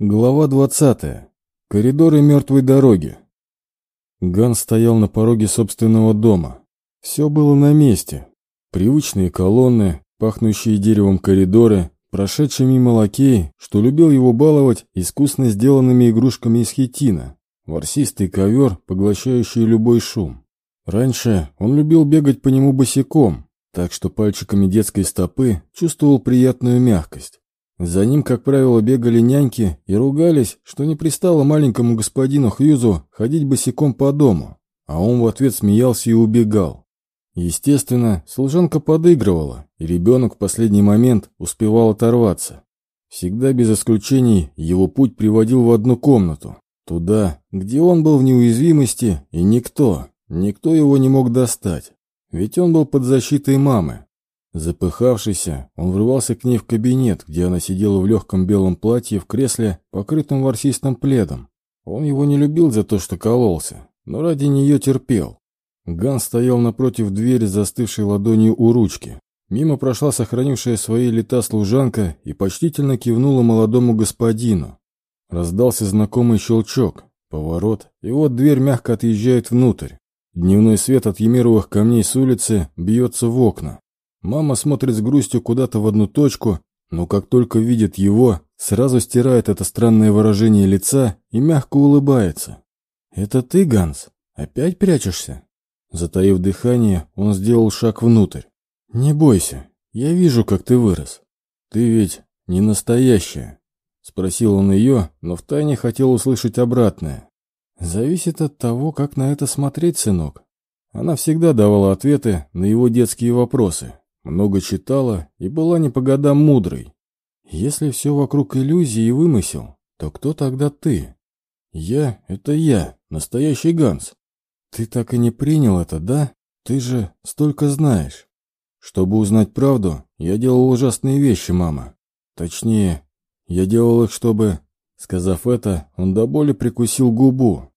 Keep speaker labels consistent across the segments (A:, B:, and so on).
A: Глава 20. Коридоры мертвой дороги. Ган стоял на пороге собственного дома. Все было на месте. Привычные колонны, пахнущие деревом коридоры, прошедший мимо лакей, что любил его баловать искусно сделанными игрушками из хитина, ворсистый ковер, поглощающий любой шум. Раньше он любил бегать по нему босиком, так что пальчиками детской стопы чувствовал приятную мягкость. За ним, как правило, бегали няньки и ругались, что не пристало маленькому господину Хьюзу ходить босиком по дому, а он в ответ смеялся и убегал. Естественно, служанка подыгрывала, и ребенок в последний момент успевал оторваться. Всегда без исключений его путь приводил в одну комнату, туда, где он был в неуязвимости, и никто, никто его не мог достать, ведь он был под защитой мамы, Запыхавшийся, он врывался к ней в кабинет, где она сидела в легком белом платье в кресле, покрытом ворсистым пледом. Он его не любил за то, что кололся, но ради нее терпел. Ган стоял напротив двери, застывшей ладонью у ручки. Мимо прошла сохранившая свои лета служанка и почтительно кивнула молодому господину. Раздался знакомый щелчок, поворот, и вот дверь мягко отъезжает внутрь. Дневной свет от емировых камней с улицы бьется в окна. Мама смотрит с грустью куда-то в одну точку, но как только видит его, сразу стирает это странное выражение лица и мягко улыбается. «Это ты, Ганс? Опять прячешься?» Затаив дыхание, он сделал шаг внутрь. «Не бойся, я вижу, как ты вырос. Ты ведь не настоящая?» Спросил он ее, но втайне хотел услышать обратное. «Зависит от того, как на это смотреть, сынок». Она всегда давала ответы на его детские вопросы, много читала и была не по годам мудрой. Если все вокруг иллюзии и вымысел, то кто тогда ты? Я — это я, настоящий Ганс. Ты так и не принял это, да? Ты же столько знаешь. Чтобы узнать правду, я делал ужасные вещи, мама. Точнее, я делал их, чтобы... Сказав это, он до боли прикусил губу.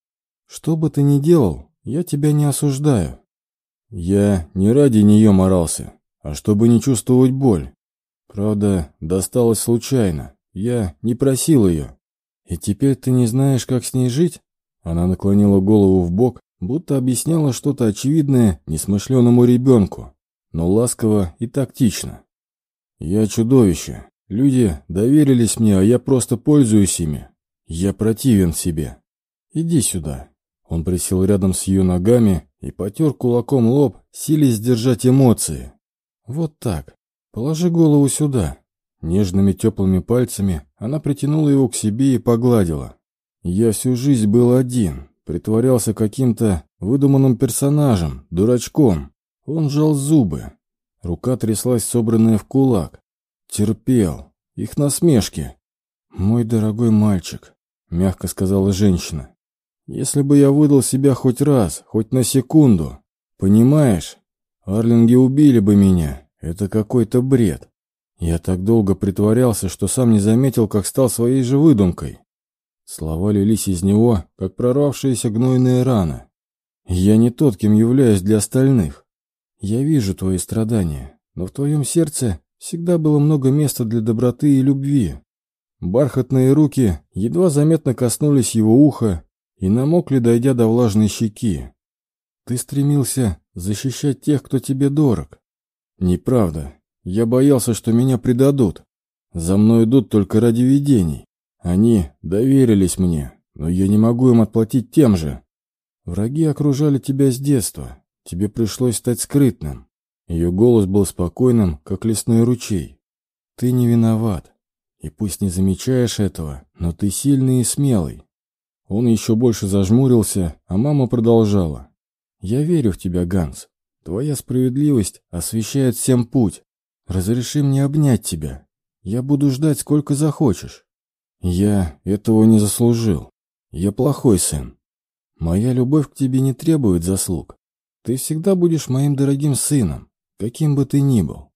A: Что бы ты ни делал, я тебя не осуждаю. Я не ради нее морался, а чтобы не чувствовать боль. Правда, досталось случайно. Я не просил ее. И теперь ты не знаешь, как с ней жить? Она наклонила голову в бок, будто объясняла что-то очевидное несмышленному ребенку, но ласково и тактично. Я чудовище. Люди доверились мне, а я просто пользуюсь ими. Я противен себе. Иди сюда. Он присел рядом с ее ногами и потер кулаком лоб, силясь сдержать эмоции. «Вот так. Положи голову сюда». Нежными теплыми пальцами она притянула его к себе и погладила. «Я всю жизнь был один, притворялся каким-то выдуманным персонажем, дурачком. Он жал зубы. Рука тряслась, собранная в кулак. Терпел. Их насмешки. «Мой дорогой мальчик», — мягко сказала женщина. «Если бы я выдал себя хоть раз, хоть на секунду, понимаешь, Арлинги убили бы меня. Это какой-то бред. Я так долго притворялся, что сам не заметил, как стал своей же выдумкой. Слова лились из него, как прорвавшаяся гнойная рана. Я не тот, кем являюсь для остальных. Я вижу твои страдания, но в твоем сердце всегда было много места для доброты и любви. Бархатные руки едва заметно коснулись его уха и намокли, дойдя до влажной щеки. Ты стремился защищать тех, кто тебе дорог. Неправда. Я боялся, что меня предадут. За мной идут только ради видений. Они доверились мне, но я не могу им отплатить тем же. Враги окружали тебя с детства. Тебе пришлось стать скрытным. Ее голос был спокойным, как лесной ручей. Ты не виноват. И пусть не замечаешь этого, но ты сильный и смелый. Он еще больше зажмурился, а мама продолжала. «Я верю в тебя, Ганс. Твоя справедливость освещает всем путь. Разреши мне обнять тебя. Я буду ждать, сколько захочешь. Я этого не заслужил. Я плохой сын. Моя любовь к тебе не требует заслуг. Ты всегда будешь моим дорогим сыном, каким бы ты ни был.